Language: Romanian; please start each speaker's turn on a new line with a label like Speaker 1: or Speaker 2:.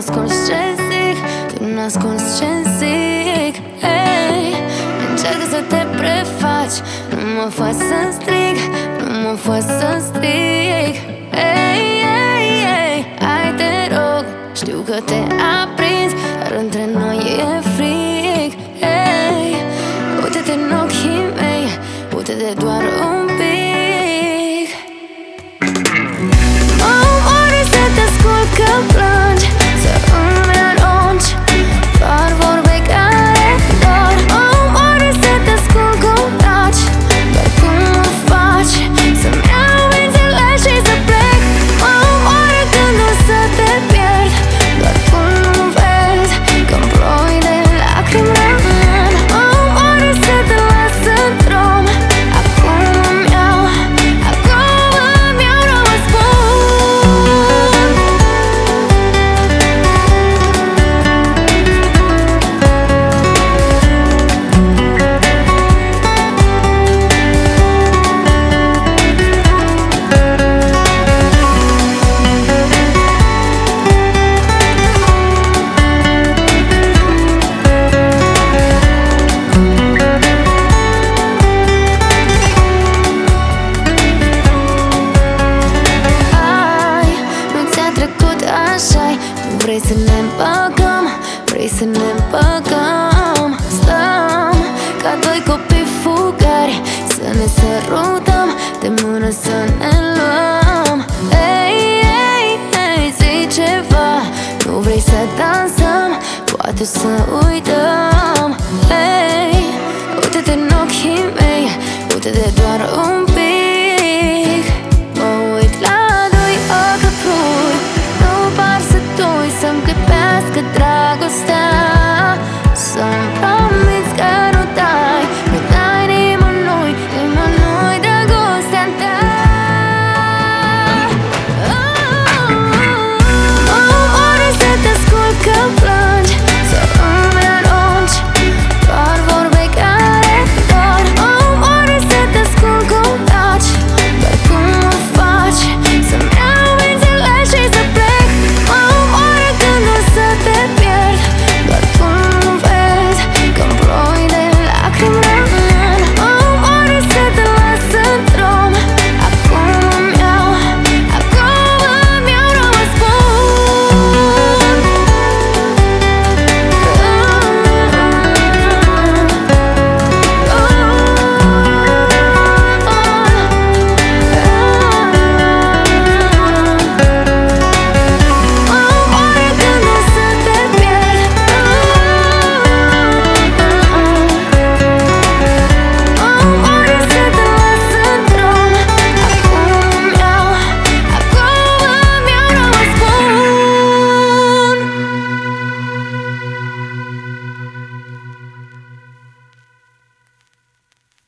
Speaker 1: asculti ce zic? Tu nu asculti ce zic? Hey, Încearcă să te prefaci. Nu mă faci să strig Nu mă faci să strig. Hey, hey, hey. Hai te rog. Știu că te aprins Dar între noi e frig hey, Uite-te în ochii mei Uite-te doar așa Vrei să ne împăcăm, vrei să ne împăcăm. Stăm ca doi copii fugari Să ne sărutăm, de mână să ne luăm. Ei, ei, ei, zi ceva Nu vrei să dansăm, poate să uităm.